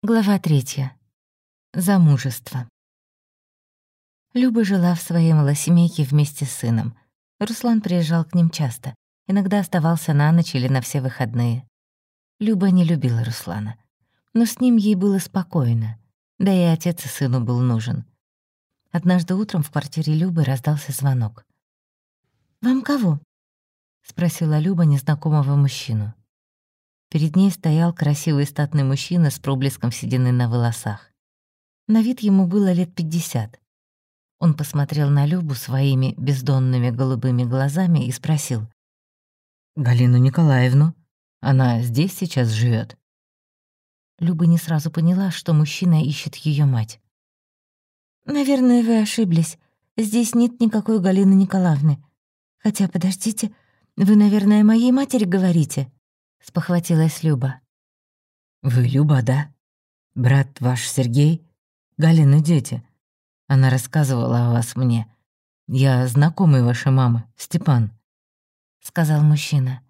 Глава третья. Замужество. Люба жила в своей малосемейке вместе с сыном. Руслан приезжал к ним часто, иногда оставался на ночь или на все выходные. Люба не любила Руслана, но с ним ей было спокойно, да и отец и сыну был нужен. Однажды утром в квартире Любы раздался звонок. «Вам кого?» — спросила Люба незнакомого мужчину. Перед ней стоял красивый статный мужчина с проблеском седины на волосах. На вид ему было лет пятьдесят. Он посмотрел на Любу своими бездонными голубыми глазами и спросил. «Галину Николаевну? Она здесь сейчас живет. Люба не сразу поняла, что мужчина ищет ее мать. «Наверное, вы ошиблись. Здесь нет никакой Галины Николаевны. Хотя, подождите, вы, наверное, моей матери говорите?» — спохватилась Люба. «Вы Люба, да? Брат ваш Сергей? Галины дети. Она рассказывала о вас мне. Я знакомый вашей мамы, Степан», — сказал мужчина.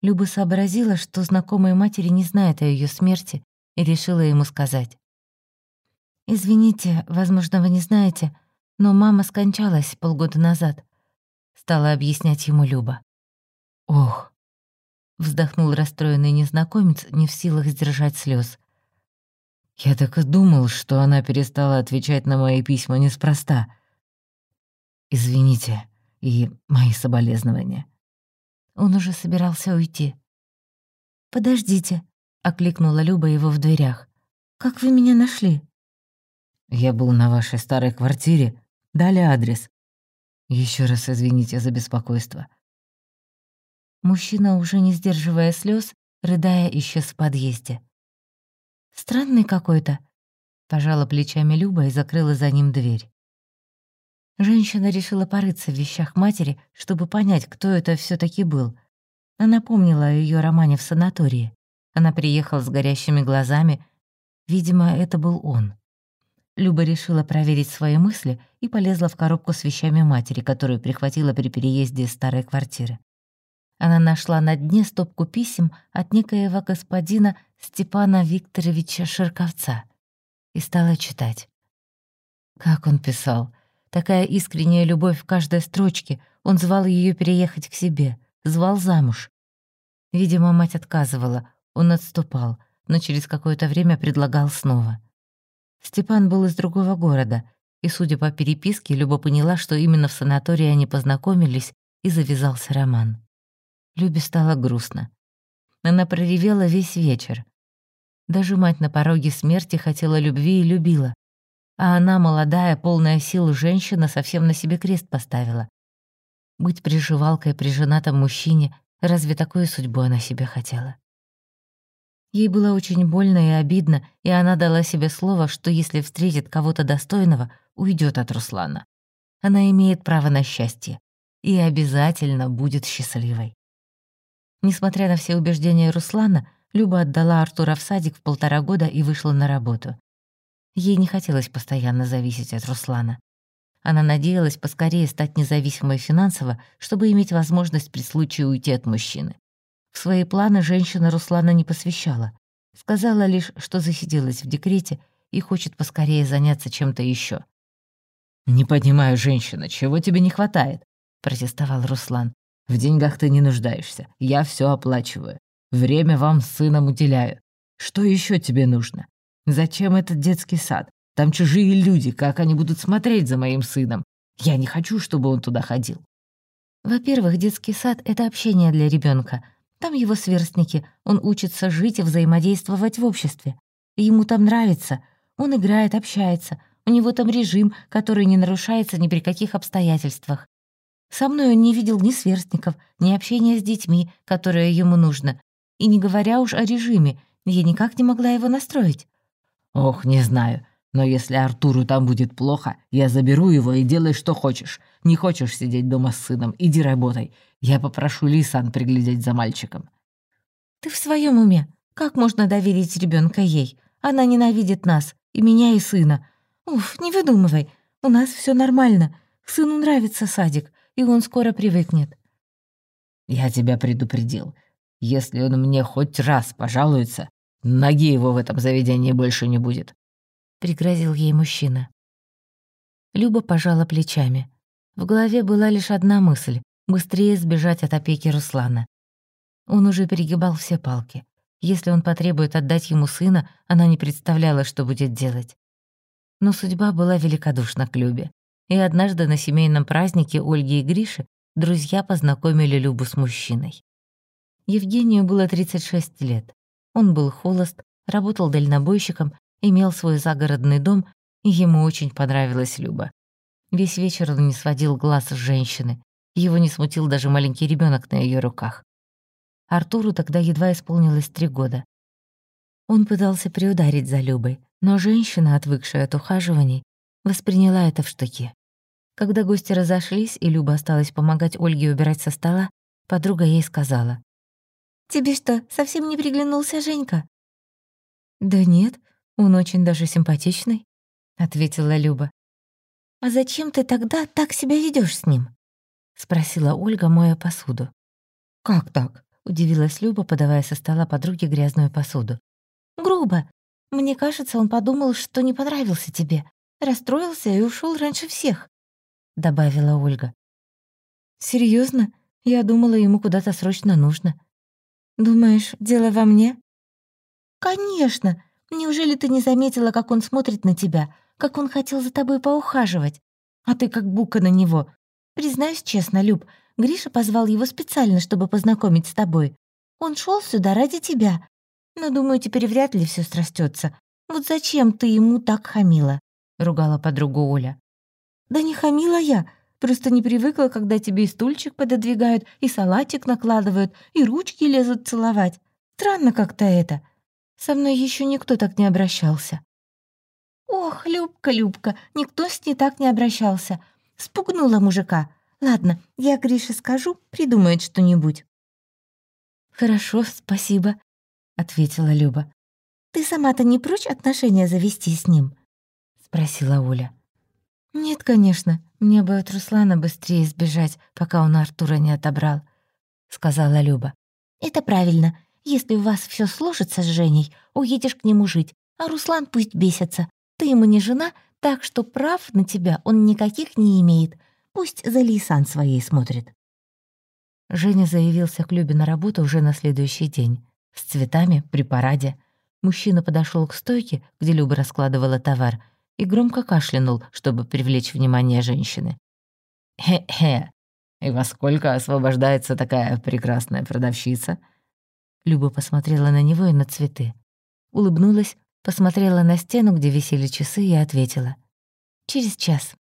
Люба сообразила, что знакомые матери не знают о ее смерти, и решила ему сказать. «Извините, возможно, вы не знаете, но мама скончалась полгода назад», — стала объяснять ему Люба. «Ох, Вздохнул расстроенный незнакомец, не в силах сдержать слез. «Я так и думал, что она перестала отвечать на мои письма неспроста. Извините, и мои соболезнования». Он уже собирался уйти. «Подождите», — окликнула Люба его в дверях. «Как вы меня нашли?» «Я был на вашей старой квартире. Дали адрес. Еще раз извините за беспокойство. Мужчина, уже не сдерживая слез, рыдая, исчез в подъезде. «Странный какой-то», — пожала плечами Люба и закрыла за ним дверь. Женщина решила порыться в вещах матери, чтобы понять, кто это все таки был. Она помнила о ее романе в санатории. Она приехала с горящими глазами. Видимо, это был он. Люба решила проверить свои мысли и полезла в коробку с вещами матери, которую прихватила при переезде из старой квартиры. Она нашла на дне стопку писем от некоего господина Степана Викторовича Ширковца и стала читать. Как он писал. Такая искренняя любовь в каждой строчке. Он звал ее переехать к себе, звал замуж. Видимо, мать отказывала, он отступал, но через какое-то время предлагал снова. Степан был из другого города, и, судя по переписке, Люба поняла, что именно в санатории они познакомились, и завязался роман. Любе стало грустно. Она проревела весь вечер. Даже мать на пороге смерти хотела любви и любила. А она, молодая, полная сил женщина, совсем на себе крест поставила. Быть приживалкой при женатом мужчине, разве такую судьбу она себе хотела? Ей было очень больно и обидно, и она дала себе слово, что если встретит кого-то достойного, уйдет от Руслана. Она имеет право на счастье и обязательно будет счастливой. Несмотря на все убеждения Руслана, Люба отдала Артура в садик в полтора года и вышла на работу. Ей не хотелось постоянно зависеть от Руслана. Она надеялась поскорее стать независимой финансово, чтобы иметь возможность при случае уйти от мужчины. В свои планы женщина Руслана не посвящала. Сказала лишь, что засиделась в декрете и хочет поскорее заняться чем-то еще. «Не понимаю, женщина, чего тебе не хватает?» — протестовал Руслан. В деньгах ты не нуждаешься. Я все оплачиваю. Время вам с сыном уделяю. Что еще тебе нужно? Зачем этот детский сад? Там чужие люди, как они будут смотреть за моим сыном? Я не хочу, чтобы он туда ходил. Во-первых, детский сад — это общение для ребенка. Там его сверстники, он учится жить и взаимодействовать в обществе. Ему там нравится, он играет, общается, у него там режим, который не нарушается ни при каких обстоятельствах. Со мной он не видел ни сверстников, ни общения с детьми, которое ему нужно. И не говоря уж о режиме, я никак не могла его настроить. «Ох, не знаю. Но если Артуру там будет плохо, я заберу его и делай, что хочешь. Не хочешь сидеть дома с сыном, иди работай. Я попрошу Лисан приглядеть за мальчиком». «Ты в своем уме? Как можно доверить ребенка ей? Она ненавидит нас, и меня, и сына. Уф, не выдумывай. У нас все нормально. Сыну нравится садик и он скоро привыкнет. Я тебя предупредил. Если он мне хоть раз пожалуется, Ноги его в этом заведении больше не будет», — пригрозил ей мужчина. Люба пожала плечами. В голове была лишь одна мысль — быстрее сбежать от опеки Руслана. Он уже перегибал все палки. Если он потребует отдать ему сына, она не представляла, что будет делать. Но судьба была великодушна к Любе. И однажды на семейном празднике Ольги и Гриши друзья познакомили Любу с мужчиной. Евгению было 36 лет. Он был холост, работал дальнобойщиком, имел свой загородный дом, и ему очень понравилась Люба. Весь вечер он не сводил глаз с женщины. Его не смутил даже маленький ребенок на ее руках. Артуру тогда едва исполнилось три года. Он пытался приударить за Любой, но женщина, отвыкшая от ухаживаний, восприняла это в штыки. Когда гости разошлись, и Люба осталась помогать Ольге убирать со стола, подруга ей сказала. «Тебе что, совсем не приглянулся Женька?» «Да нет, он очень даже симпатичный», — ответила Люба. «А зачем ты тогда так себя ведешь с ним?» — спросила Ольга, моя посуду. «Как так?» Удивилась Люба, подавая со стола подруге грязную посуду. «Грубо. Мне кажется, он подумал, что не понравился тебе. Расстроился и ушел раньше всех», — добавила Ольга. Серьезно? Я думала, ему куда-то срочно нужно. Думаешь, дело во мне?» «Конечно. Неужели ты не заметила, как он смотрит на тебя, как он хотел за тобой поухаживать? А ты как бука на него. Признаюсь честно, Люб, Гриша позвал его специально, чтобы познакомить с тобой. Он шел сюда ради тебя. Но, думаю, теперь вряд ли все срастется. Вот зачем ты ему так хамила?» — ругала подругу Оля. «Да не хамила я. Просто не привыкла, когда тебе и стульчик пододвигают, и салатик накладывают, и ручки лезут целовать. Странно как-то это. Со мной еще никто так не обращался». «Ох, Любка, Любка, никто с ней так не обращался. Спугнула мужика. Ладно, я Грише скажу, придумает что-нибудь». «Хорошо, спасибо», — ответила Люба. «Ты сама-то не прочь отношения завести с ним?» — спросила Оля. «Нет, конечно. Мне бы от Руслана быстрее сбежать, пока он Артура не отобрал», — сказала Люба. «Это правильно. Если у вас все сложится с Женей, уедешь к нему жить, а Руслан пусть бесится. Ты ему не жена, так что прав на тебя он никаких не имеет. Пусть за Лейсан своей смотрит. Женя заявился к Любе на работу уже на следующий день. С цветами, при параде. Мужчина подошел к стойке, где Люба раскладывала товар, и громко кашлянул, чтобы привлечь внимание женщины. «Хе-хе, и во сколько освобождается такая прекрасная продавщица?» Люба посмотрела на него и на цветы. Улыбнулась, посмотрела на стену, где висели часы, и ответила. «Через час».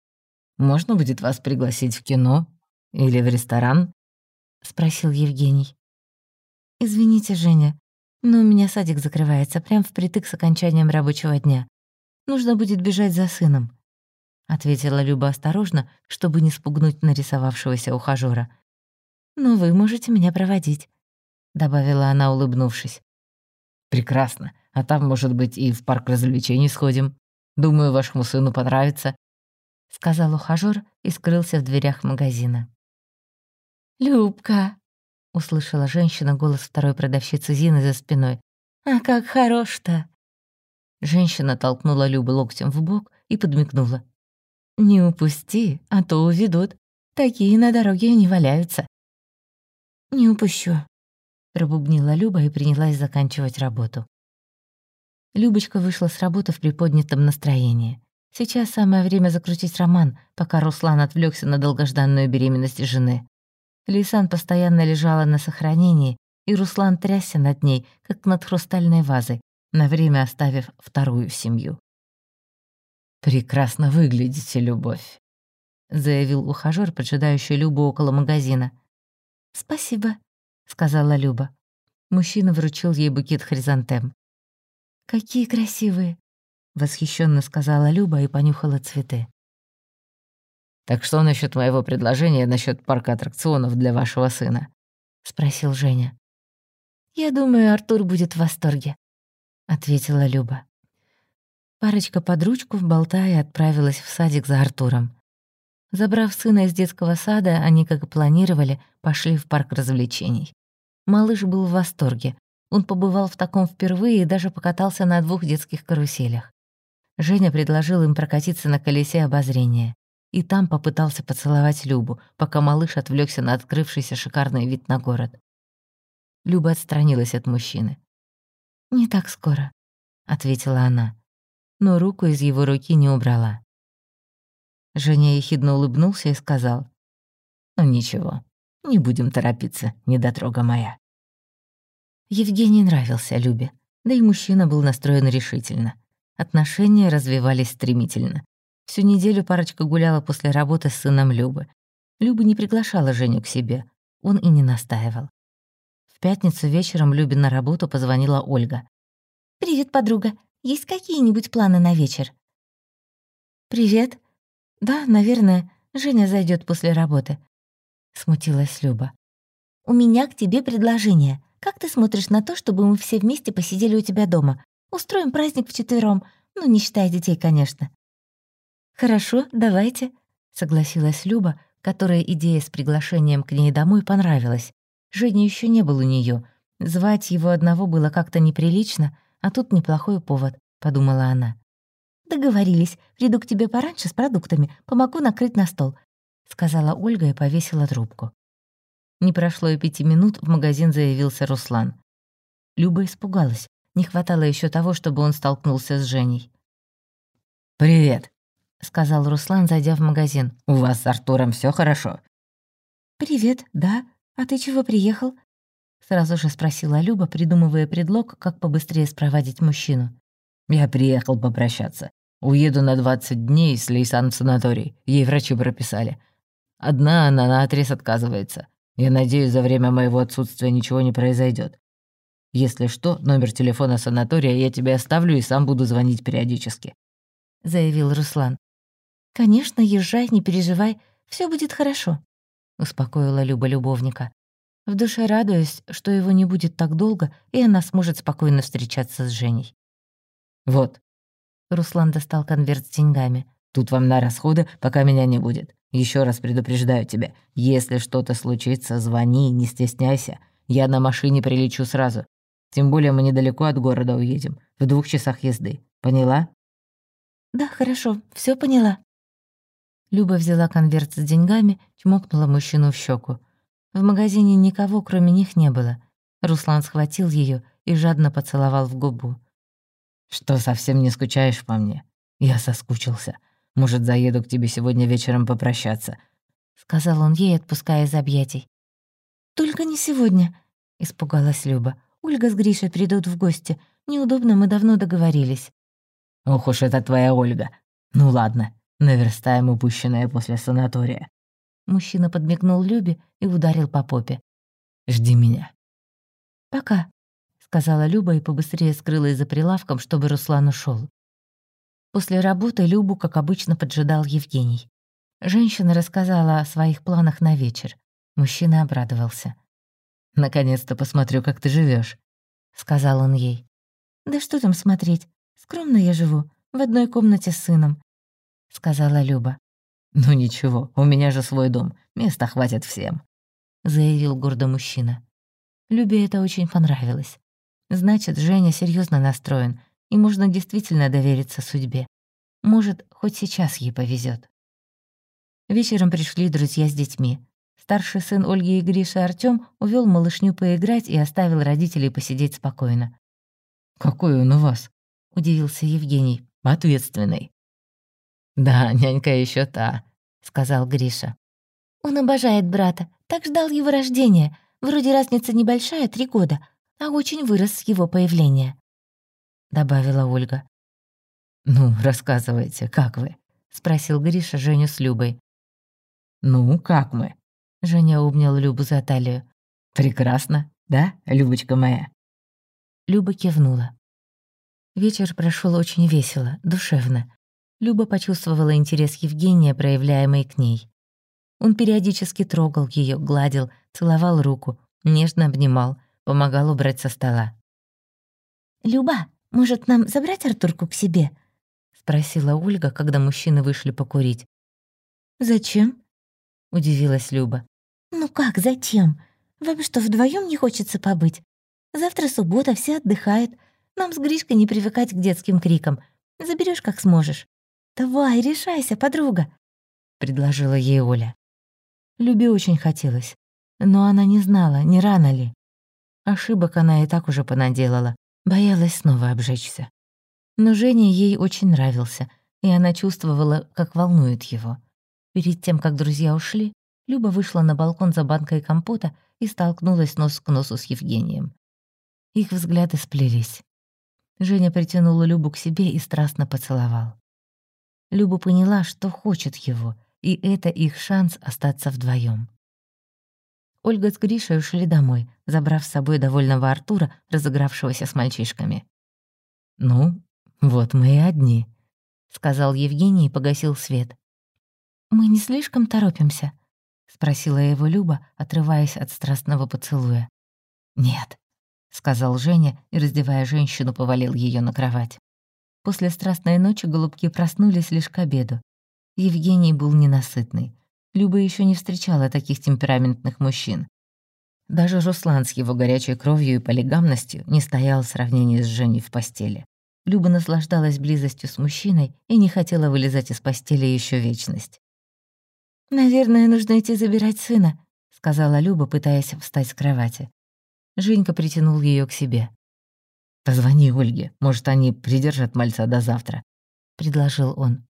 Можно будет вас пригласить в кино или в ресторан?» — спросил Евгений. «Извините, Женя, но у меня садик закрывается прямо впритык с окончанием рабочего дня. Нужно будет бежать за сыном», — ответила Люба осторожно, чтобы не спугнуть нарисовавшегося ухажёра. «Но вы можете меня проводить», — добавила она, улыбнувшись. «Прекрасно. А там, может быть, и в парк развлечений сходим. Думаю, вашему сыну понравится. — сказал ухажёр и скрылся в дверях магазина. «Любка!» — услышала женщина голос второй продавщицы Зины за спиной. «А как хорош-то!» Женщина толкнула Любу локтем в бок и подмигнула. «Не упусти, а то уведут. Такие на дороге не валяются». «Не упущу», — пробубнила Люба и принялась заканчивать работу. Любочка вышла с работы в приподнятом настроении. Сейчас самое время закрутить роман, пока Руслан отвлекся на долгожданную беременность жены. Лисан постоянно лежала на сохранении, и Руслан трясся над ней, как над хрустальной вазой, на время оставив вторую семью. «Прекрасно выглядите, любовь», — заявил ухажёр, поджидающий Любу около магазина. «Спасибо», — сказала Люба. Мужчина вручил ей букет хризантем. «Какие красивые!» восхищенно сказала Люба и понюхала цветы. «Так что насчет моего предложения насчет парка аттракционов для вашего сына?» — спросил Женя. «Я думаю, Артур будет в восторге», — ответила Люба. Парочка под ручку, болтая, отправилась в садик за Артуром. Забрав сына из детского сада, они, как и планировали, пошли в парк развлечений. Малыш был в восторге. Он побывал в таком впервые и даже покатался на двух детских каруселях. Женя предложил им прокатиться на колесе обозрения. И там попытался поцеловать Любу, пока малыш отвлекся на открывшийся шикарный вид на город. Люба отстранилась от мужчины. «Не так скоро», — ответила она, но руку из его руки не убрала. Женя ехидно улыбнулся и сказал, «Ну ничего, не будем торопиться, недотрога моя». Евгений нравился Любе, да и мужчина был настроен решительно. Отношения развивались стремительно. Всю неделю парочка гуляла после работы с сыном Любы. Люба не приглашала Женю к себе, он и не настаивал. В пятницу вечером Любе на работу позвонила Ольга. «Привет, подруга. Есть какие-нибудь планы на вечер?» «Привет. Да, наверное, Женя зайдет после работы», — смутилась Люба. «У меня к тебе предложение. Как ты смотришь на то, чтобы мы все вместе посидели у тебя дома? Устроим праздник вчетвером, ну, не считая детей, конечно». «Хорошо, давайте», — согласилась Люба, которая идея с приглашением к ней домой понравилась. Женя еще не был у нее. Звать его одного было как-то неприлично, а тут неплохой повод, подумала она. «Договорились. Приду к тебе пораньше с продуктами, помогу накрыть на стол», — сказала Ольга и повесила трубку. Не прошло и пяти минут, в магазин заявился Руслан. Люба испугалась. Не хватало еще того, чтобы он столкнулся с Женей. «Привет», — сказал Руслан, зайдя в магазин. «У вас с Артуром все хорошо?» «Привет, да. А ты чего приехал?» Сразу же спросила Люба, придумывая предлог, как побыстрее спровадить мужчину. «Я приехал попрощаться. Уеду на 20 дней с Лейсан в санаторий. Ей врачи прописали. Одна она наотрез отказывается. Я надеюсь, за время моего отсутствия ничего не произойдет. Если что, номер телефона санатория я тебе оставлю и сам буду звонить периодически», — заявил Руслан. «Конечно, езжай, не переживай, все будет хорошо», — успокоила Люба любовника. В душе радуясь, что его не будет так долго, и она сможет спокойно встречаться с Женей. «Вот». Руслан достал конверт с деньгами. «Тут вам на расходы, пока меня не будет. Еще раз предупреждаю тебя, если что-то случится, звони, не стесняйся. Я на машине прилечу сразу. Тем более мы недалеко от города уедем, в двух часах езды. Поняла?» «Да, хорошо, все поняла». Люба взяла конверт с деньгами, чмокнула мужчину в щеку. В магазине никого, кроме них, не было. Руслан схватил ее и жадно поцеловал в губу. «Что, совсем не скучаешь по мне? Я соскучился. Может, заеду к тебе сегодня вечером попрощаться?» Сказал он ей, отпуская из объятий. «Только не сегодня», — испугалась Люба. «Ольга с Гришей придут в гости. Неудобно, мы давно договорились». «Ох уж это твоя Ольга. Ну ладно, наверстаем упущенное после санатория». Мужчина подмигнул Любе и ударил по попе. «Жди меня». «Пока», — сказала Люба и побыстрее скрылась за прилавком, чтобы Руслан ушел. После работы Любу, как обычно, поджидал Евгений. Женщина рассказала о своих планах на вечер. Мужчина обрадовался. «Наконец-то посмотрю, как ты живешь, сказал он ей. «Да что там смотреть? Скромно я живу, в одной комнате с сыном», — сказала Люба. «Ну ничего, у меня же свой дом, места хватит всем», — заявил гордо мужчина. Любе это очень понравилось. Значит, Женя серьезно настроен, и можно действительно довериться судьбе. Может, хоть сейчас ей повезет. Вечером пришли друзья с детьми. Старший сын Ольги и Гриша Артём увел малышню поиграть и оставил родителей посидеть спокойно. «Какой он у вас?» — удивился Евгений. «Ответственный». «Да, нянька еще та», — сказал Гриша. «Он обожает брата, так ждал его рождения. Вроде разница небольшая, три года, а очень вырос с его появления», — добавила Ольга. «Ну, рассказывайте, как вы?» — спросил Гриша Женю с Любой. «Ну, как мы?» — Женя обнял Любу за талию. «Прекрасно, да, Любочка моя?» Люба кивнула. Вечер прошел очень весело, душевно. Люба почувствовала интерес Евгения, проявляемый к ней. Он периодически трогал ее, гладил, целовал руку, нежно обнимал, помогал убрать со стола. «Люба, может, нам забрать Артурку к себе?» спросила Ольга, когда мужчины вышли покурить. «Зачем?» — удивилась Люба. «Ну как, зачем? Вам что, вдвоем не хочется побыть? Завтра суббота, все отдыхают. Нам с Гришкой не привыкать к детским крикам. Заберешь как сможешь. Давай, решайся, подруга», — предложила ей Оля. Любе очень хотелось, но она не знала, не рано ли. Ошибок она и так уже понаделала, боялась снова обжечься. Но Женя ей очень нравился, и она чувствовала, как волнует его. Перед тем, как друзья ушли, Люба вышла на балкон за банкой компота и столкнулась нос к носу с Евгением. Их взгляды сплелись. Женя притянула Любу к себе и страстно поцеловал. Люба поняла, что хочет его, и это их шанс остаться вдвоем. Ольга с Гришей ушли домой, забрав с собой довольного Артура, разыгравшегося с мальчишками. «Ну, вот мы и одни», — сказал Евгений и погасил свет. «Мы не слишком торопимся?» — спросила его Люба, отрываясь от страстного поцелуя. «Нет», — сказал Женя и, раздевая женщину, повалил ее на кровать. После страстной ночи голубки проснулись лишь к обеду. Евгений был ненасытный. Люба еще не встречала таких темпераментных мужчин. Даже Руслан с его горячей кровью и полигамностью не стоял в сравнении с Женей в постели. Люба наслаждалась близостью с мужчиной и не хотела вылезать из постели еще вечность. «Наверное, нужно идти забирать сына», — сказала Люба, пытаясь встать с кровати. Женька притянул ее к себе. «Позвони Ольге, может, они придержат мальца до завтра», — предложил он.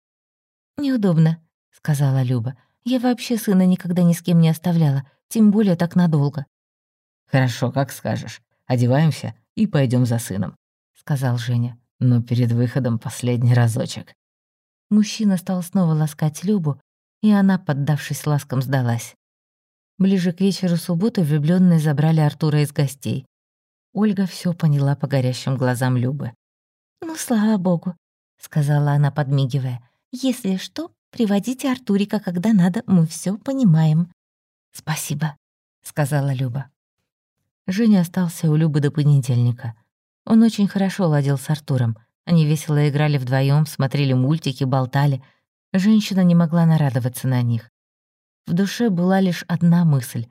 «Неудобно», — сказала Люба. «Я вообще сына никогда ни с кем не оставляла, тем более так надолго». «Хорошо, как скажешь. Одеваемся и пойдем за сыном», — сказал Женя. «Но перед выходом последний разочек». Мужчина стал снова ласкать Любу, и она, поддавшись ласкам, сдалась. Ближе к вечеру субботы влюбленные забрали Артура из гостей. Ольга все поняла по горящим глазам Любы. «Ну, слава богу», — сказала она, подмигивая. «Если что, приводите Артурика, когда надо, мы все понимаем». «Спасибо», — сказала Люба. Женя остался у Любы до понедельника. Он очень хорошо ладил с Артуром. Они весело играли вдвоем, смотрели мультики, болтали. Женщина не могла нарадоваться на них. В душе была лишь одна мысль.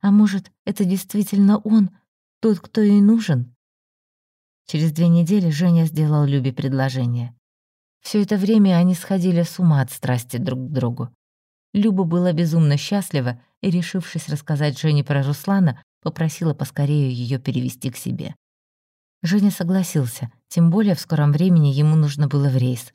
А может, это действительно он, тот, кто ей нужен? Через две недели Женя сделал Любе предложение. Все это время они сходили с ума от страсти друг к другу. Люба была безумно счастлива и, решившись рассказать Жене про Руслана, попросила поскорее ее перевести к себе. Женя согласился, тем более в скором времени ему нужно было в рейс.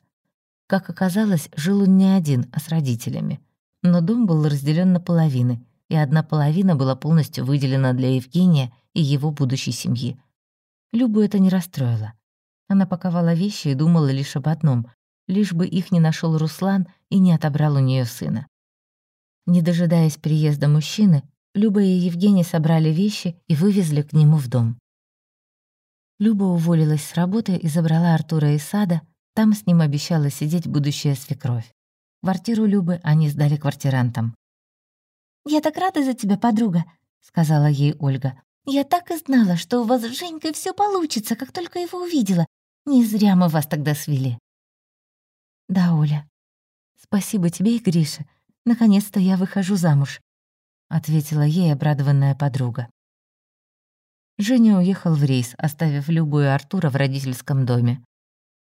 Как оказалось, жил он не один, а с родителями но дом был разделен на половины, и одна половина была полностью выделена для Евгения и его будущей семьи. Любу это не расстроило. Она паковала вещи и думала лишь об одном — лишь бы их не нашел Руслан и не отобрал у нее сына. Не дожидаясь приезда мужчины, Люба и Евгений собрали вещи и вывезли к нему в дом. Люба уволилась с работы и забрала Артура из сада, там с ним обещала сидеть будущая свекровь. Квартиру Любы они сдали квартирантам. «Я так рада за тебя, подруга», — сказала ей Ольга. «Я так и знала, что у вас с Женькой все получится, как только его увидела. Не зря мы вас тогда свели». «Да, Оля. Спасибо тебе и Грише. Наконец-то я выхожу замуж», — ответила ей обрадованная подруга. Женя уехал в рейс, оставив Любу и Артура в родительском доме.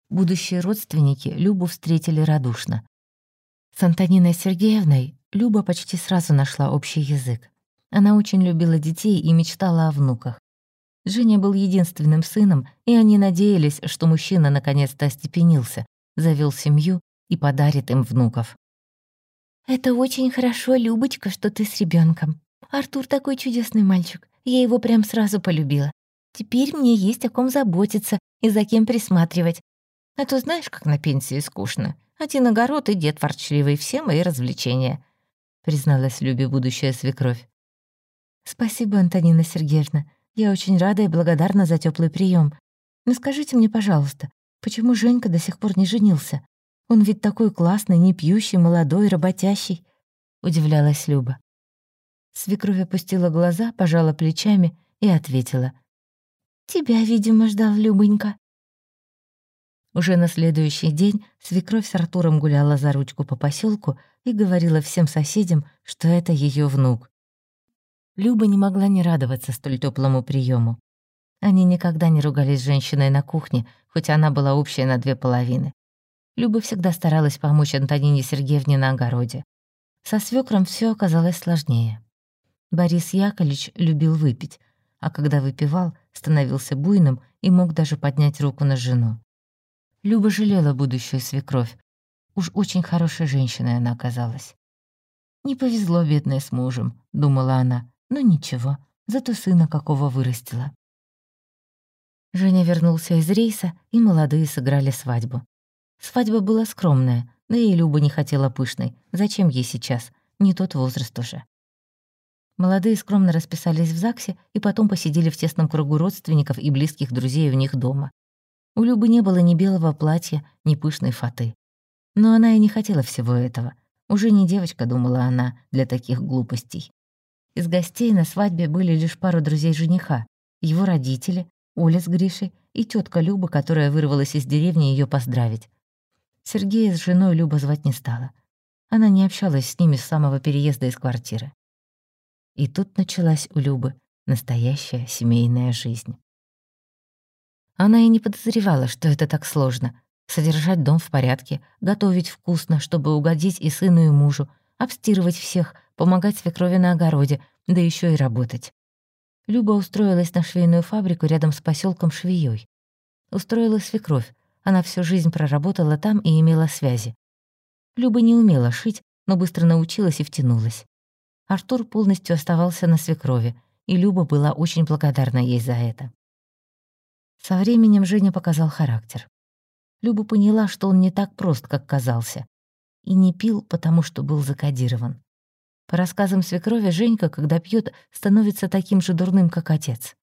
Будущие родственники Любу встретили радушно. С Антониной Сергеевной Люба почти сразу нашла общий язык. Она очень любила детей и мечтала о внуках. Женя был единственным сыном, и они надеялись, что мужчина наконец-то остепенился, завел семью и подарит им внуков. «Это очень хорошо, Любочка, что ты с ребенком. Артур такой чудесный мальчик. Я его прям сразу полюбила. Теперь мне есть о ком заботиться и за кем присматривать. А то знаешь, как на пенсии скучно. Один огород и дед ворчливый, все мои развлечения», — призналась Любе будущая свекровь. «Спасибо, Антонина Сергеевна. Я очень рада и благодарна за теплый прием. Но скажите мне, пожалуйста, почему Женька до сих пор не женился? Он ведь такой классный, не пьющий, молодой, работящий», — удивлялась Люба. Свекровь опустила глаза, пожала плечами и ответила. «Тебя, видимо, ждал Любонька». Уже на следующий день свекровь с Артуром гуляла за ручку по поселку и говорила всем соседям, что это ее внук. Люба не могла не радоваться столь теплому приему. Они никогда не ругались с женщиной на кухне, хоть она была общая на две половины. Люба всегда старалась помочь Антонине Сергеевне на огороде. Со свекром все оказалось сложнее. Борис Яковлевич любил выпить, а когда выпивал, становился буйным и мог даже поднять руку на жену. Люба жалела будущую свекровь. Уж очень хорошей женщиной она оказалась. «Не повезло, бедной, с мужем», — думала она. «Но ничего, зато сына какого вырастила». Женя вернулся из рейса, и молодые сыграли свадьбу. Свадьба была скромная, да и Люба не хотела пышной. Зачем ей сейчас? Не тот возраст уже. Молодые скромно расписались в ЗАГСе и потом посидели в тесном кругу родственников и близких друзей у них дома. У Любы не было ни белого платья, ни пышной фаты. Но она и не хотела всего этого. Уже не девочка, думала она, для таких глупостей. Из гостей на свадьбе были лишь пару друзей жениха, его родители, Оля с Гришей и тетка Люба, которая вырвалась из деревни ее поздравить. Сергея с женой Люба звать не стала. Она не общалась с ними с самого переезда из квартиры. И тут началась у Любы настоящая семейная жизнь. Она и не подозревала, что это так сложно — содержать дом в порядке, готовить вкусно, чтобы угодить и сыну, и мужу, обстирывать всех, помогать свекрови на огороде, да еще и работать. Люба устроилась на швейную фабрику рядом с поселком Швеей. Устроила свекровь, она всю жизнь проработала там и имела связи. Люба не умела шить, но быстро научилась и втянулась. Артур полностью оставался на свекрови, и Люба была очень благодарна ей за это. Со временем Женя показал характер. Люба поняла, что он не так прост, как казался. И не пил, потому что был закодирован. По рассказам свекрови, Женька, когда пьет, становится таким же дурным, как отец.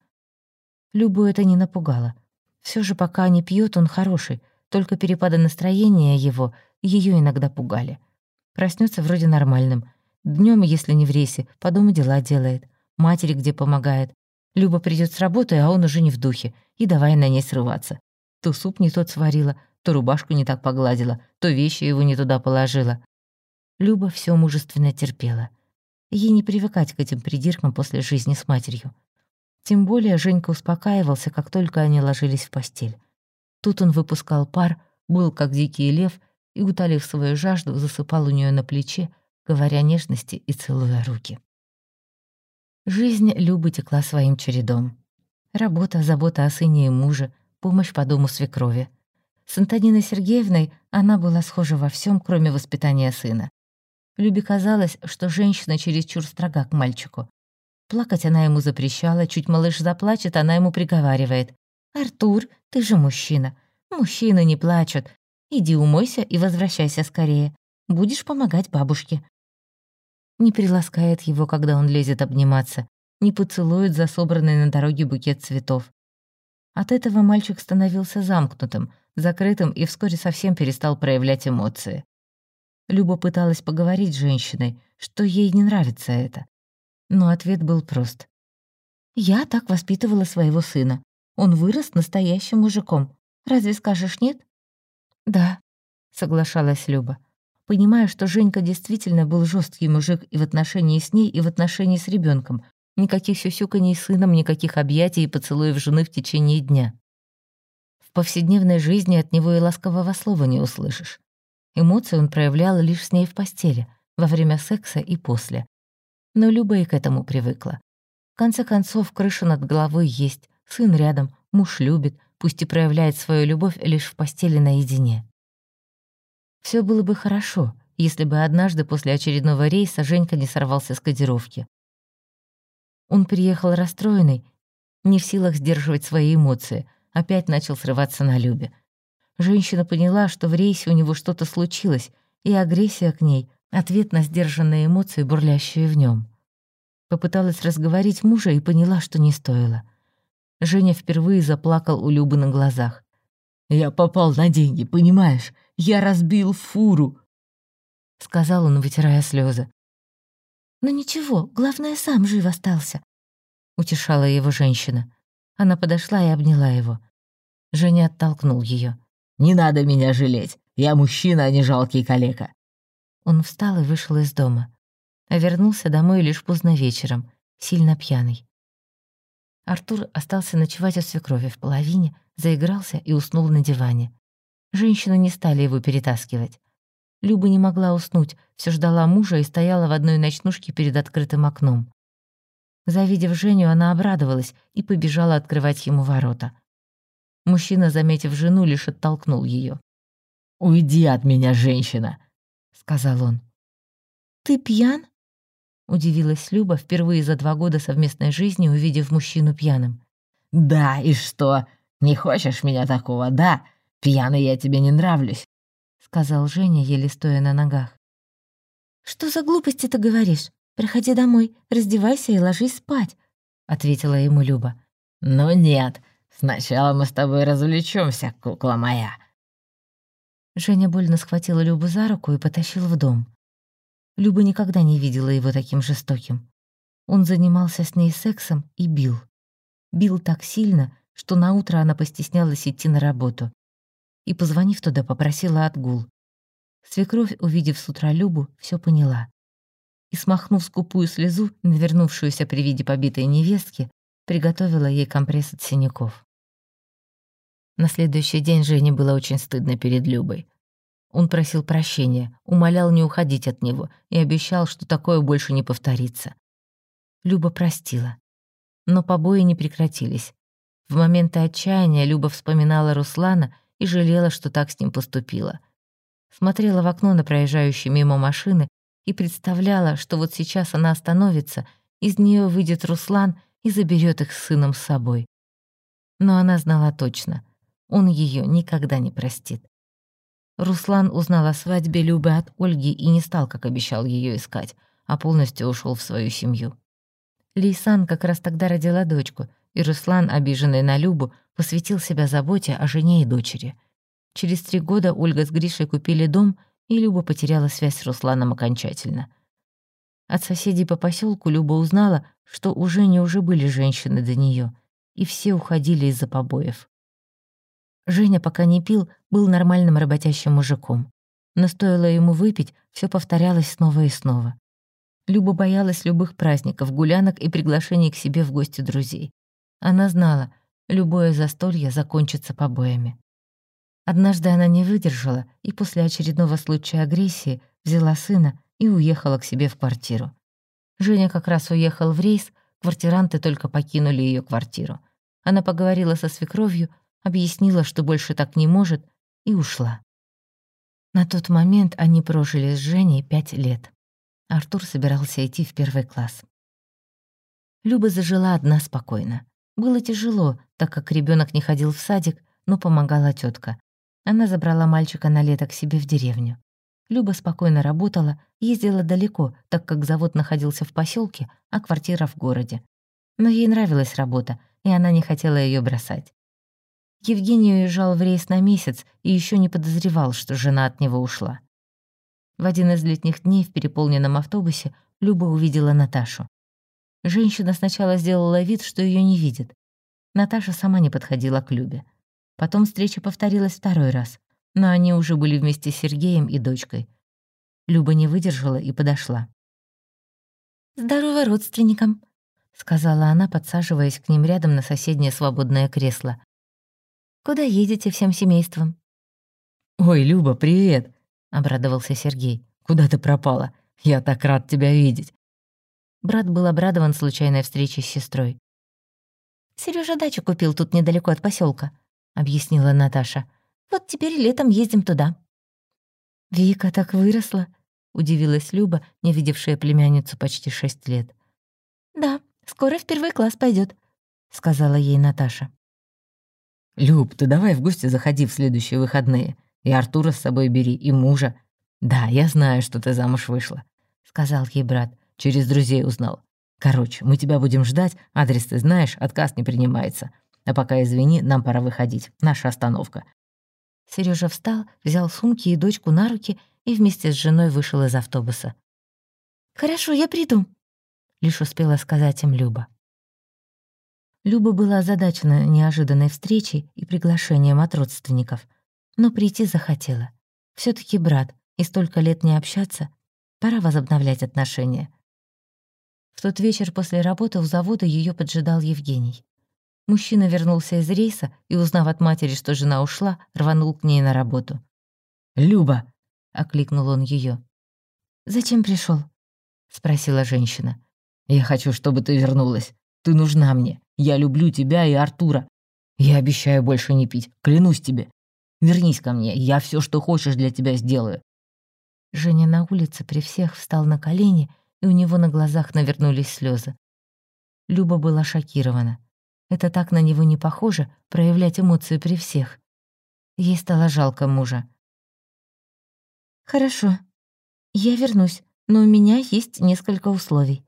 Любу это не напугало. Все же, пока не пьет, он хороший, только перепады настроения его ее иногда пугали. Проснется вроде нормальным. Днем, если не в рейсе, по дому дела делает. Матери где помогает. Люба придет с работы, а он уже не в духе. И давай на ней срываться. То суп не тот сварила, то рубашку не так погладила, то вещи его не туда положила. Люба все мужественно терпела. Ей не привыкать к этим придиркам после жизни с матерью. Тем более Женька успокаивался, как только они ложились в постель. Тут он выпускал пар, был как дикий лев и, утолив свою жажду, засыпал у нее на плече, говоря нежности и целуя руки. Жизнь Любы текла своим чередом. Работа, забота о сыне и муже, помощь по дому свекрови. С Антониной Сергеевной она была схожа во всем, кроме воспитания сына. Любе казалось, что женщина чересчур строга к мальчику. Плакать она ему запрещала, чуть малыш заплачет, она ему приговаривает. «Артур, ты же мужчина. Мужчины не плачут. Иди умойся и возвращайся скорее. Будешь помогать бабушке». Не приласкает его, когда он лезет обниматься, не поцелует за собранный на дороге букет цветов. От этого мальчик становился замкнутым, закрытым и вскоре совсем перестал проявлять эмоции. Люба пыталась поговорить с женщиной, что ей не нравится это. Но ответ был прост. «Я так воспитывала своего сына. Он вырос настоящим мужиком. Разве скажешь нет?» «Да», — соглашалась Люба, понимая, что Женька действительно был жесткий мужик и в отношении с ней, и в отношении с ребенком. Никаких сюсюканий сыном, никаких объятий и поцелуев жены в течение дня. В повседневной жизни от него и ласкового слова не услышишь. Эмоции он проявлял лишь с ней в постели, во время секса и после. Но Люба и к этому привыкла. В конце концов, крыша над головой есть, сын рядом, муж любит, пусть и проявляет свою любовь лишь в постели наедине. Все было бы хорошо, если бы однажды после очередного рейса Женька не сорвался с кодировки. Он приехал расстроенный, не в силах сдерживать свои эмоции, опять начал срываться на Любе. Женщина поняла, что в рейсе у него что-то случилось, и агрессия к ней — ответ на сдержанные эмоции, бурлящие в нем. Попыталась разговорить мужа и поняла, что не стоило. Женя впервые заплакал у Любы на глазах. «Я попал на деньги, понимаешь? Я разбил фуру!» — сказал он, вытирая слезы. «Ну ничего, главное, сам жив остался», — утешала его женщина. Она подошла и обняла его. Женя оттолкнул ее. Не надо меня жалеть. Я мужчина, а не жалкий калека». Он встал и вышел из дома. А вернулся домой лишь поздно вечером, сильно пьяный. Артур остался ночевать у свекрови в половине, заигрался и уснул на диване. Женщины не стали его перетаскивать. Люба не могла уснуть, все ждала мужа и стояла в одной ночнушке перед открытым окном. Завидев Женю, она обрадовалась и побежала открывать ему ворота. Мужчина, заметив жену, лишь оттолкнул ее. «Уйди от меня, женщина!» — сказал он. «Ты пьян?» — удивилась Люба, впервые за два года совместной жизни, увидев мужчину пьяным. «Да, и что? Не хочешь меня такого, да? Пьяный я тебе не нравлюсь», — сказал Женя, еле стоя на ногах. «Что за глупости ты говоришь? Приходи домой, раздевайся и ложись спать», — ответила ему Люба. «Ну нет, сначала мы с тобой развлечемся, кукла моя», Женя больно схватила Любу за руку и потащил в дом. Люба никогда не видела его таким жестоким. Он занимался с ней сексом и бил. Бил так сильно, что наутро она постеснялась идти на работу. И, позвонив туда, попросила отгул. Свекровь, увидев с утра Любу, все поняла. И, смахнув скупую слезу, навернувшуюся при виде побитой невестки, приготовила ей компресс от синяков. На следующий день Жене было очень стыдно перед Любой. Он просил прощения, умолял не уходить от него и обещал, что такое больше не повторится. Люба простила. Но побои не прекратились. В моменты отчаяния Люба вспоминала Руслана и жалела, что так с ним поступила. Смотрела в окно на проезжающие мимо машины и представляла, что вот сейчас она остановится, из нее выйдет Руслан и заберет их с сыном с собой. Но она знала точно — он ее никогда не простит. Руслан узнал о свадьбе Любы от Ольги и не стал, как обещал ее искать, а полностью ушел в свою семью. Лейсан как раз тогда родила дочку, и Руслан, обиженный на Любу, посвятил себя заботе о жене и дочери. Через три года Ольга с Гришей купили дом, и Люба потеряла связь с Русланом окончательно. От соседей по поселку Люба узнала, что у Жени уже были женщины до нее, и все уходили из-за побоев. Женя, пока не пил, был нормальным работящим мужиком. Но стоило ему выпить, все повторялось снова и снова. Люба боялась любых праздников, гулянок и приглашений к себе в гости друзей. Она знала, любое застолье закончится побоями. Однажды она не выдержала и после очередного случая агрессии взяла сына и уехала к себе в квартиру. Женя как раз уехал в рейс, квартиранты только покинули ее квартиру. Она поговорила со свекровью, объяснила, что больше так не может, и ушла. На тот момент они прожили с Женей пять лет. Артур собирался идти в первый класс. Люба зажила одна спокойно. Было тяжело, так как ребенок не ходил в садик, но помогала тетка. Она забрала мальчика на лето к себе в деревню. Люба спокойно работала, ездила далеко, так как завод находился в поселке, а квартира в городе. Но ей нравилась работа, и она не хотела ее бросать. Евгений уезжал в рейс на месяц и еще не подозревал, что жена от него ушла. В один из летних дней в переполненном автобусе Люба увидела Наташу. Женщина сначала сделала вид, что ее не видит. Наташа сама не подходила к Любе. Потом встреча повторилась второй раз, но они уже были вместе с Сергеем и дочкой. Люба не выдержала и подошла. «Здорово родственникам», — сказала она, подсаживаясь к ним рядом на соседнее свободное кресло. Куда едете всем семейством?» «Ой, Люба, привет!» — обрадовался Сергей. «Куда ты пропала? Я так рад тебя видеть!» Брат был обрадован случайной встрече с сестрой. Сережа дачу купил тут недалеко от поселка, объяснила Наташа. «Вот теперь летом ездим туда». «Вика так выросла», — удивилась Люба, не видевшая племянницу почти шесть лет. «Да, скоро в первый класс пойдет, сказала ей Наташа. «Люб, ты давай в гости заходи в следующие выходные. И Артура с собой бери, и мужа. Да, я знаю, что ты замуж вышла», — сказал ей брат. Через друзей узнал. «Короче, мы тебя будем ждать, адрес ты знаешь, отказ не принимается. А пока извини, нам пора выходить. Наша остановка». Сережа встал, взял сумки и дочку на руки и вместе с женой вышел из автобуса. «Хорошо, я приду», — лишь успела сказать им Люба. Люба была озадачена неожиданной встречей и приглашением от родственников, но прийти захотела. все таки брат, и столько лет не общаться, пора возобновлять отношения. В тот вечер после работы у завода ее поджидал Евгений. Мужчина вернулся из рейса и, узнав от матери, что жена ушла, рванул к ней на работу. «Люба!» — окликнул он ее. «Зачем пришел? спросила женщина. «Я хочу, чтобы ты вернулась. Ты нужна мне. Я люблю тебя и Артура. Я обещаю больше не пить, клянусь тебе. Вернись ко мне, я все, что хочешь, для тебя сделаю». Женя на улице при всех встал на колени, и у него на глазах навернулись слезы. Люба была шокирована. Это так на него не похоже проявлять эмоции при всех. Ей стало жалко мужа. «Хорошо, я вернусь, но у меня есть несколько условий»,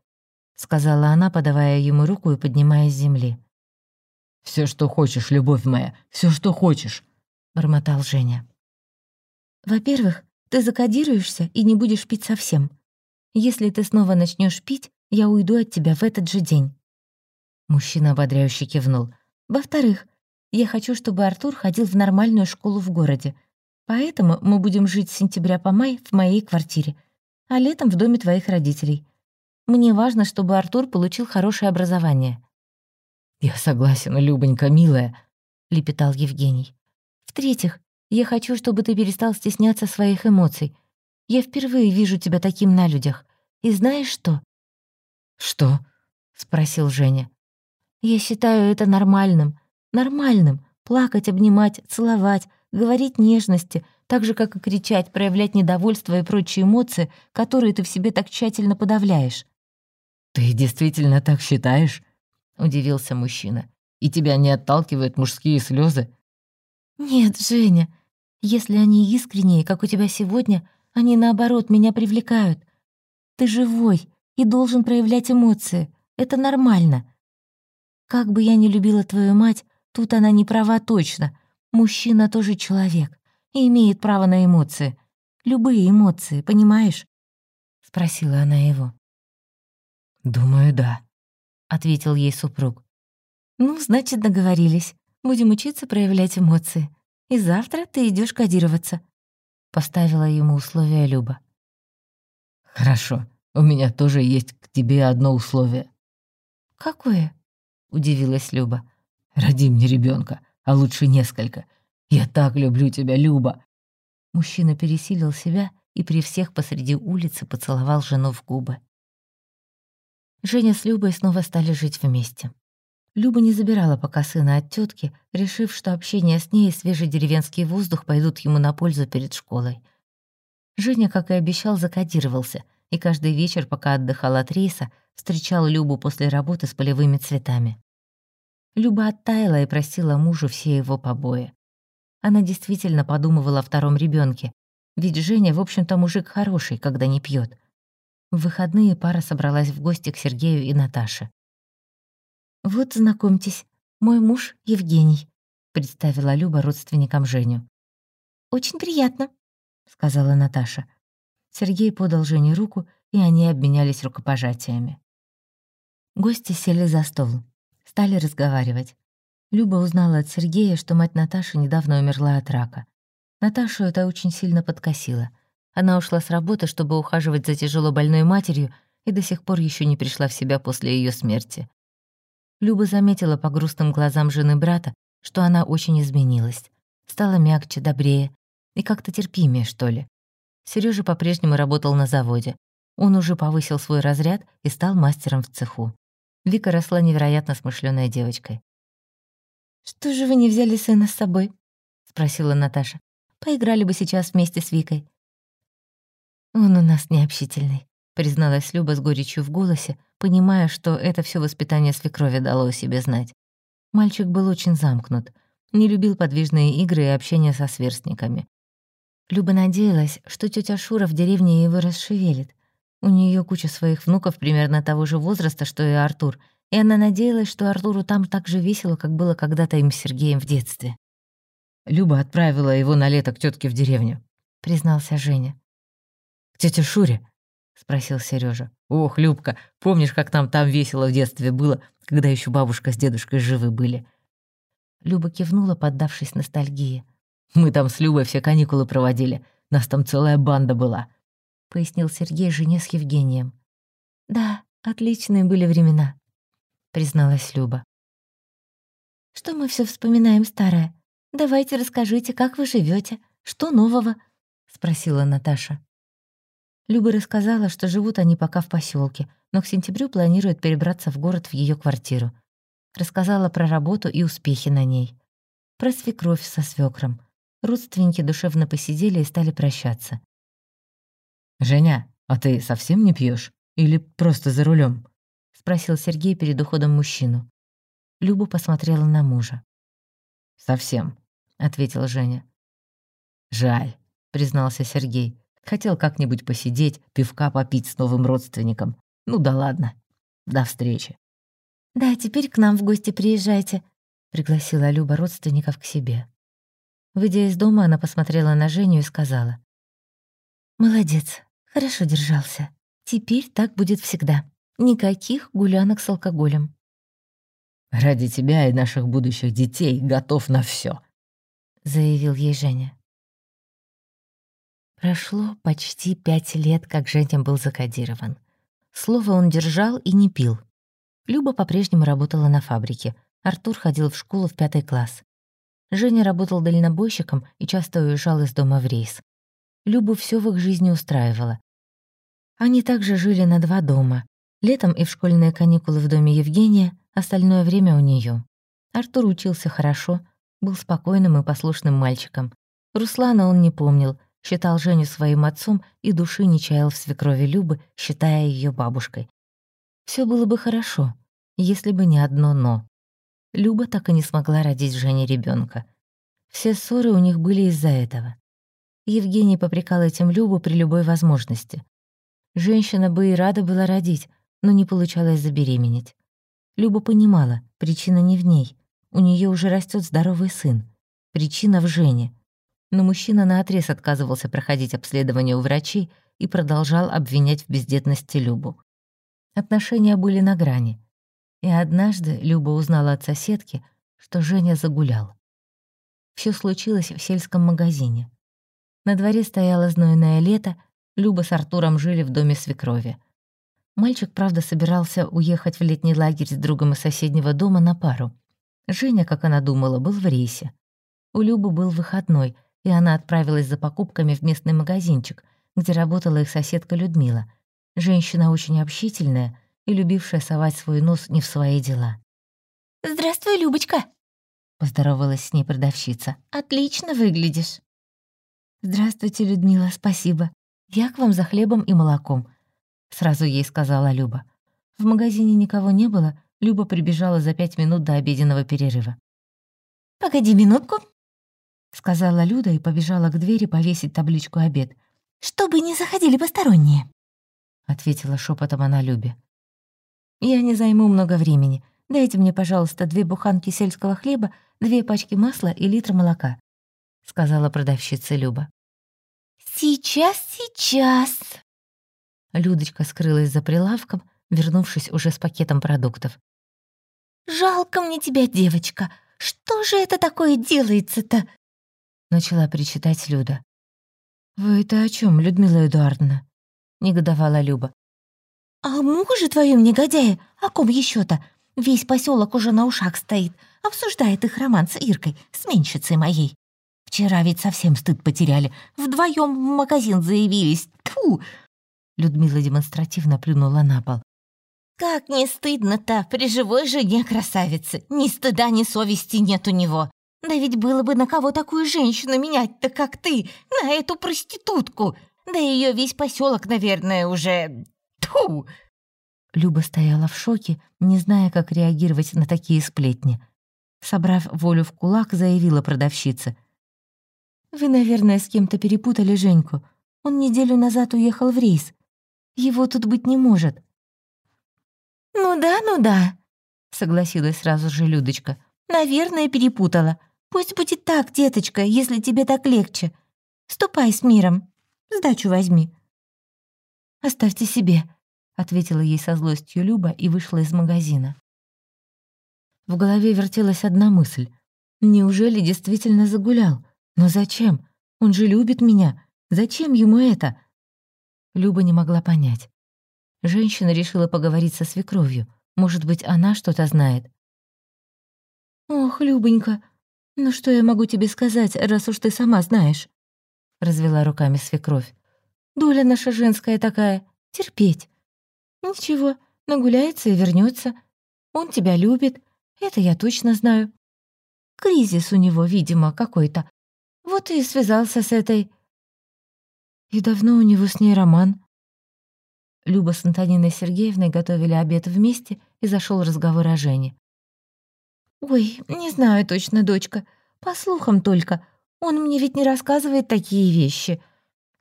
сказала она, подавая ему руку и поднимаясь с земли. Все, что хочешь, любовь моя, все, что хочешь», — бормотал Женя. «Во-первых, ты закодируешься и не будешь пить совсем. Если ты снова начнешь пить, я уйду от тебя в этот же день». Мужчина ободряюще кивнул. «Во-вторых, я хочу, чтобы Артур ходил в нормальную школу в городе, Поэтому мы будем жить с сентября по май в моей квартире, а летом в доме твоих родителей. Мне важно, чтобы Артур получил хорошее образование». «Я согласен, Любонька, милая», — лепетал Евгений. «В-третьих, я хочу, чтобы ты перестал стесняться своих эмоций. Я впервые вижу тебя таким на людях. И знаешь что?» «Что?» — спросил Женя. «Я считаю это нормальным. Нормальным. Плакать, обнимать, целовать, говорить нежности, так же, как и кричать, проявлять недовольство и прочие эмоции, которые ты в себе так тщательно подавляешь. «Ты действительно так считаешь?» — удивился мужчина. «И тебя не отталкивают мужские слезы? «Нет, Женя. Если они искренние, как у тебя сегодня, они, наоборот, меня привлекают. Ты живой и должен проявлять эмоции. Это нормально. Как бы я ни любила твою мать, тут она не права точно. Мужчина тоже человек и имеет право на эмоции. Любые эмоции, понимаешь?» — спросила она его. «Думаю, да», — ответил ей супруг. «Ну, значит, договорились. Будем учиться проявлять эмоции. И завтра ты идешь кодироваться», — поставила ему условие Люба. «Хорошо, у меня тоже есть к тебе одно условие». «Какое?» — удивилась Люба. «Роди мне ребенка а лучше несколько. Я так люблю тебя, Люба!» Мужчина пересилил себя и при всех посреди улицы поцеловал жену в губы. Женя с Любой снова стали жить вместе. Люба не забирала пока сына от тетки, решив, что общение с ней и свежий деревенский воздух пойдут ему на пользу перед школой. Женя, как и обещал, закодировался, и каждый вечер, пока отдыхал от рейса, встречал Любу после работы с полевыми цветами. Люба оттаяла и просила мужу все его побои. Она действительно подумывала о втором ребенке, ведь Женя, в общем-то, мужик хороший, когда не пьет. В выходные пара собралась в гости к Сергею и Наташе. «Вот, знакомьтесь, мой муж Евгений», — представила Люба родственникам Женю. «Очень приятно», — сказала Наташа. Сергей подал Жене руку, и они обменялись рукопожатиями. Гости сели за стол. Стали разговаривать. Люба узнала от Сергея, что мать Наташи недавно умерла от рака. Наташу это очень сильно подкосило. Она ушла с работы, чтобы ухаживать за тяжело больной матерью, и до сих пор еще не пришла в себя после ее смерти. Люба заметила по грустным глазам жены брата, что она очень изменилась. Стала мягче, добрее и как-то терпимее, что ли. Сережа по-прежнему работал на заводе. Он уже повысил свой разряд и стал мастером в цеху. Вика росла невероятно смышленой девочкой. «Что же вы не взяли сына с собой?» — спросила Наташа. «Поиграли бы сейчас вместе с Викой». «Он у нас необщительный», — призналась Люба с горечью в голосе, понимая, что это все воспитание свекрови дало о себе знать. Мальчик был очень замкнут, не любил подвижные игры и общение со сверстниками. Люба надеялась, что тетя Шура в деревне его расшевелит, у нее куча своих внуков примерно того же возраста, что и Артур, и она надеялась, что Артуру там так же весело, как было когда-то им с Сергеем в детстве. «Люба отправила его на лето к тетке в деревню», — признался Женя. «К тете Шуре?» — спросил Сережа. «Ох, Любка, помнишь, как нам там весело в детстве было, когда еще бабушка с дедушкой живы были?» Люба кивнула, поддавшись ностальгии. «Мы там с Любой все каникулы проводили. Нас там целая банда была пояснил Сергей жене с Евгением. «Да, отличные были времена», — призналась Люба. Что мы все вспоминаем старое? Давайте расскажите, как вы живете, что нового?» — спросила Наташа. Люба рассказала, что живут они пока в поселке, но к сентябрю планируют перебраться в город в ее квартиру. Рассказала про работу и успехи на ней. Про свекровь со свекром. Родственники душевно посидели и стали прощаться. «Женя, а ты совсем не пьешь? Или просто за рулем? спросил Сергей перед уходом мужчину. Люба посмотрела на мужа. «Совсем», — ответил Женя. «Жаль», — признался Сергей. «Хотел как-нибудь посидеть, пивка попить с новым родственником. Ну да ладно. До встречи». «Да, теперь к нам в гости приезжайте», — пригласила Люба родственников к себе. Выйдя из дома, она посмотрела на Женю и сказала. «Молодец, хорошо держался. Теперь так будет всегда. Никаких гулянок с алкоголем». «Ради тебя и наших будущих детей готов на все, заявил ей Женя. Прошло почти пять лет, как Женя был закодирован. Слово он держал и не пил. Люба по-прежнему работала на фабрике. Артур ходил в школу в пятый класс. Женя работал дальнобойщиком и часто уезжал из дома в рейс. Любу все в их жизни устраивало. Они также жили на два дома. Летом и в школьные каникулы в доме Евгения, остальное время у нее. Артур учился хорошо, был спокойным и послушным мальчиком. Руслана он не помнил, считал Женю своим отцом и души не чаял в свекрови Любы, считая ее бабушкой. Все было бы хорошо, если бы не одно «но». Люба так и не смогла родить Жене ребенка. Все ссоры у них были из-за этого. Евгений попрекал этим Любу при любой возможности. Женщина бы и рада была родить, но не получалось забеременеть. Люба понимала, причина не в ней. У нее уже растет здоровый сын. Причина в Жене. Но мужчина наотрез отказывался проходить обследование у врачей и продолжал обвинять в бездетности Любу. Отношения были на грани. И однажды Люба узнала от соседки, что Женя загулял. Все случилось в сельском магазине. На дворе стояло знойное лето, Люба с Артуром жили в доме свекрови. Мальчик, правда, собирался уехать в летний лагерь с другом из соседнего дома на пару. Женя, как она думала, был в рейсе. У Любы был выходной, и она отправилась за покупками в местный магазинчик, где работала их соседка Людмила. Женщина очень общительная, и любившая совать свой нос не в свои дела. «Здравствуй, Любочка!» — поздоровалась с ней продавщица. «Отлично выглядишь!» «Здравствуйте, Людмила, спасибо. Я к вам за хлебом и молоком», — сразу ей сказала Люба. В магазине никого не было, Люба прибежала за пять минут до обеденного перерыва. «Погоди минутку», — сказала Люда и побежала к двери повесить табличку «Обед». «Чтобы не заходили посторонние», — ответила шепотом она Любе. «Я не займу много времени. Дайте мне, пожалуйста, две буханки сельского хлеба, две пачки масла и литр молока», — сказала продавщица Люба. «Сейчас, сейчас!» Людочка скрылась за прилавком, вернувшись уже с пакетом продуктов. «Жалко мне тебя, девочка! Что же это такое делается-то?» Начала причитать Люда. «Вы это о чем, Людмила Эдуардовна?» — негодовала Люба. «А мужа твоем негодяя? О ком еще то Весь поселок уже на ушах стоит, обсуждает их роман с Иркой, сменщицей моей. Вчера ведь совсем стыд потеряли. Вдвоем в магазин заявились. Тьфу!» Людмила демонстративно плюнула на пол. «Как не стыдно-то при живой жене красавице. Ни стыда, ни совести нет у него. Да ведь было бы на кого такую женщину менять-то, как ты, на эту проститутку. Да ее весь поселок, наверное, уже Тьфу!» Люба стояла в шоке, не зная, как реагировать на такие сплетни. Собрав волю в кулак, заявила продавщица. «Вы, наверное, с кем-то перепутали Женьку. Он неделю назад уехал в рейс. Его тут быть не может». «Ну да, ну да», — согласилась сразу же Людочка. «Наверное, перепутала. Пусть будет так, деточка, если тебе так легче. Ступай с миром. Сдачу возьми». «Оставьте себе», — ответила ей со злостью Люба и вышла из магазина. В голове вертелась одна мысль. Неужели действительно загулял? Но зачем? Он же любит меня. Зачем ему это? Люба не могла понять. Женщина решила поговорить со свекровью. Может быть, она что-то знает. «Ох, Любонька, ну что я могу тебе сказать, раз уж ты сама знаешь?» Развела руками свекровь. «Доля наша женская такая, терпеть. Ничего, нагуляется и вернется. Он тебя любит, это я точно знаю. Кризис у него, видимо, какой-то. Вот и связался с этой... И давно у него с ней роман?» Люба с Антониной Сергеевной готовили обед вместе, и зашел разговор о Жене. «Ой, не знаю точно, дочка. По слухам только. Он мне ведь не рассказывает такие вещи.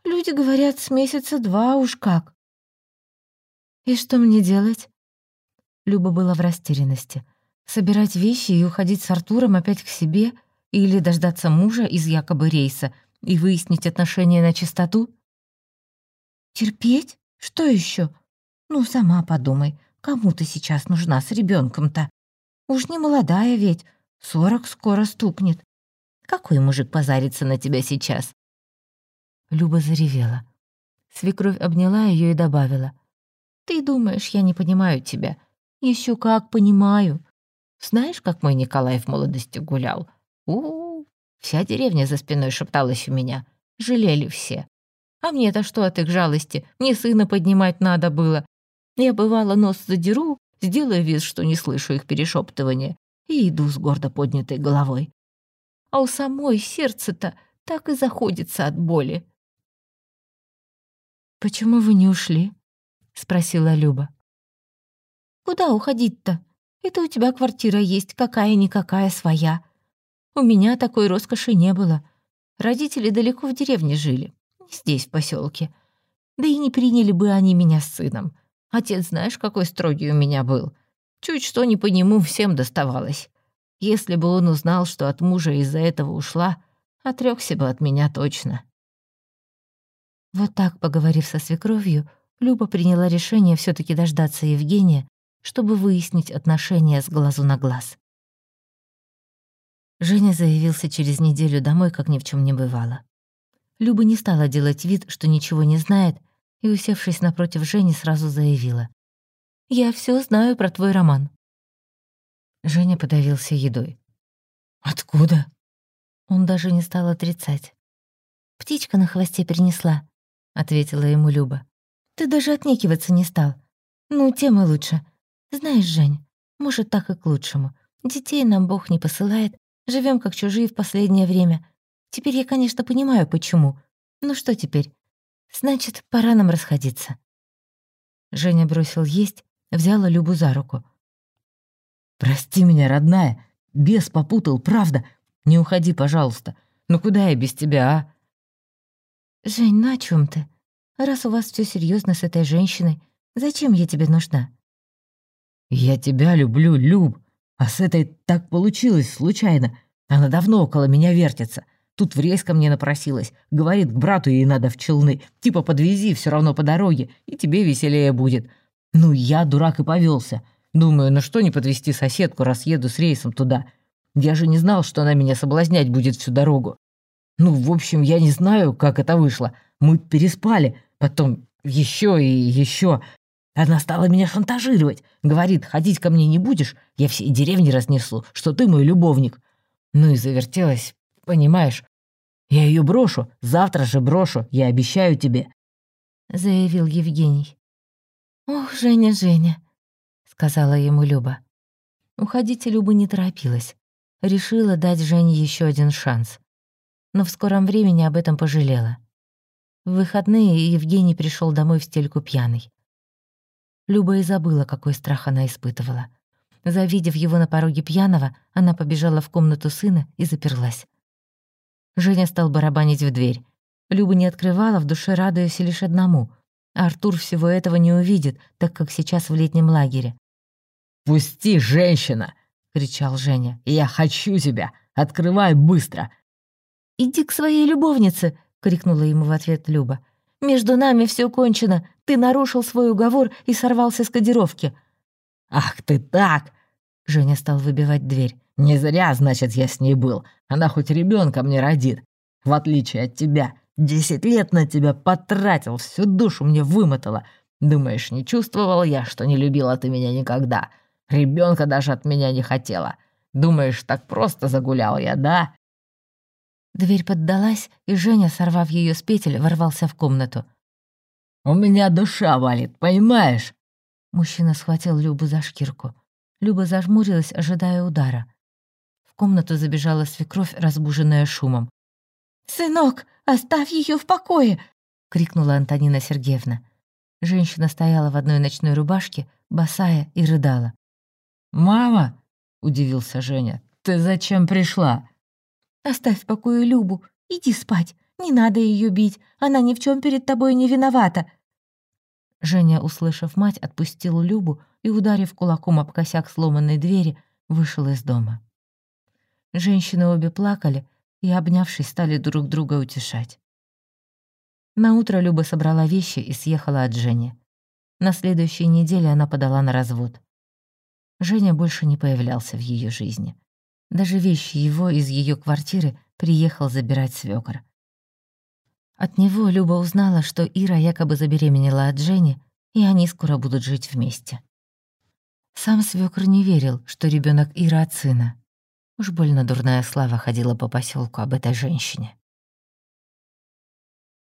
Люди говорят, с месяца два уж как». «И что мне делать?» Люба была в растерянности. Собирать вещи и уходить с Артуром опять к себе или дождаться мужа из якобы рейса и выяснить отношения на чистоту? Терпеть? Что еще? Ну, сама подумай, кому ты сейчас нужна с ребенком то Уж не молодая ведь, сорок скоро стукнет. Какой мужик позарится на тебя сейчас?» Люба заревела. Свекровь обняла ее и добавила. «Ты думаешь, я не понимаю тебя? Еще как понимаю. Знаешь, как мой Николай в молодости гулял? у у, -у. Вся деревня за спиной шепталась у меня. Жалели все. А мне-то что от их жалости? Мне сына поднимать надо было. Я, бывало, нос задеру, сделаю вид, что не слышу их перешептывания, и иду с гордо поднятой головой. А у самой сердце-то так и заходится от боли. «Почему вы не ушли?» — спросила Люба. «Куда уходить-то? Это у тебя квартира есть, какая-никакая своя. У меня такой роскоши не было. Родители далеко в деревне жили, не здесь, в поселке. Да и не приняли бы они меня с сыном. Отец знаешь, какой строгий у меня был. Чуть что не по нему всем доставалось. Если бы он узнал, что от мужа из-за этого ушла, отрёкся бы от меня точно. Вот так, поговорив со свекровью, Люба приняла решение все таки дождаться Евгения, чтобы выяснить отношения с глазу на глаз. Женя заявился через неделю домой, как ни в чем не бывало. Люба не стала делать вид, что ничего не знает, и, усевшись напротив Жени, сразу заявила. «Я все знаю про твой роман». Женя подавился едой. «Откуда?» Он даже не стал отрицать. «Птичка на хвосте принесла», — ответила ему Люба. «Ты даже отнекиваться не стал. Ну, тем и лучше. Знаешь, Жень, может, так и к лучшему. Детей нам Бог не посылает, живем как чужие в последнее время. Теперь я, конечно, понимаю, почему. Ну что теперь? Значит, пора нам расходиться». Женя бросил есть, взяла Любу за руку. «Прости меня, родная, бес попутал, правда. Не уходи, пожалуйста. Ну куда я без тебя, а?» «Жень, ну о чем ты? Раз у вас все серьезно с этой женщиной, зачем я тебе нужна?» «Я тебя люблю, Люб, а с этой так получилось случайно. Она давно около меня вертится. Тут в рейс ко мне напросилась. Говорит, к брату ей надо в Челны. Типа подвези, все равно по дороге, и тебе веселее будет. Ну, я, дурак, и повелся. Думаю, ну что не подвести соседку, раз еду с рейсом туда. Я же не знал, что она меня соблазнять будет всю дорогу. Ну, в общем, я не знаю, как это вышло. Мы переспали, потом еще и еще. Она стала меня шантажировать. Говорит, ходить ко мне не будешь, я всей деревни разнесу, что ты мой любовник. Ну и завертелась, понимаешь. Я ее брошу, завтра же брошу, я обещаю тебе», — заявил Евгений. «Ох, Женя, Женя», — сказала ему Люба. Уходить Люба не торопилась. Решила дать Жене еще один шанс. Но в скором времени об этом пожалела. В выходные Евгений пришел домой в стельку пьяный. Люба и забыла, какой страх она испытывала. Завидев его на пороге пьяного, она побежала в комнату сына и заперлась. Женя стал барабанить в дверь. Люба не открывала, в душе радуясь лишь одному. Артур всего этого не увидит, так как сейчас в летнем лагере. «Пусти, женщина!» — кричал Женя. «Я хочу тебя! Открывай быстро!» «Иди к своей любовнице!» — крикнула ему в ответ Люба. «Между нами все кончено. Ты нарушил свой уговор и сорвался с кодировки». «Ах ты так!» — Женя стал выбивать дверь. Не зря, значит, я с ней был. Она хоть ребенка мне родит. В отличие от тебя. Десять лет на тебя потратил, всю душу мне вымотала. Думаешь, не чувствовал я, что не любила ты меня никогда? Ребенка даже от меня не хотела. Думаешь, так просто загулял я, да?» Дверь поддалась, и Женя, сорвав ее с петель, ворвался в комнату. «У меня душа валит, понимаешь?» Мужчина схватил Любу за шкирку. Люба зажмурилась, ожидая удара. Комнату забежала свекровь, разбуженная шумом. «Сынок, оставь ее в покое!» — крикнула Антонина Сергеевна. Женщина стояла в одной ночной рубашке, босая, и рыдала. «Мама!» — удивился Женя. «Ты зачем пришла?» «Оставь в покое Любу. Иди спать. Не надо ее бить. Она ни в чем перед тобой не виновата». Женя, услышав мать, отпустил Любу и, ударив кулаком об косяк сломанной двери, вышел из дома. Женщины обе плакали и, обнявшись, стали друг друга утешать. Наутро Люба собрала вещи и съехала от Жени. На следующей неделе она подала на развод. Женя больше не появлялся в ее жизни. Даже вещи его из ее квартиры приехал забирать свёкор. От него Люба узнала, что Ира якобы забеременела от Жени, и они скоро будут жить вместе. Сам свёкор не верил, что ребенок Ира от сына. Уж больно дурная слава ходила по поселку об этой женщине.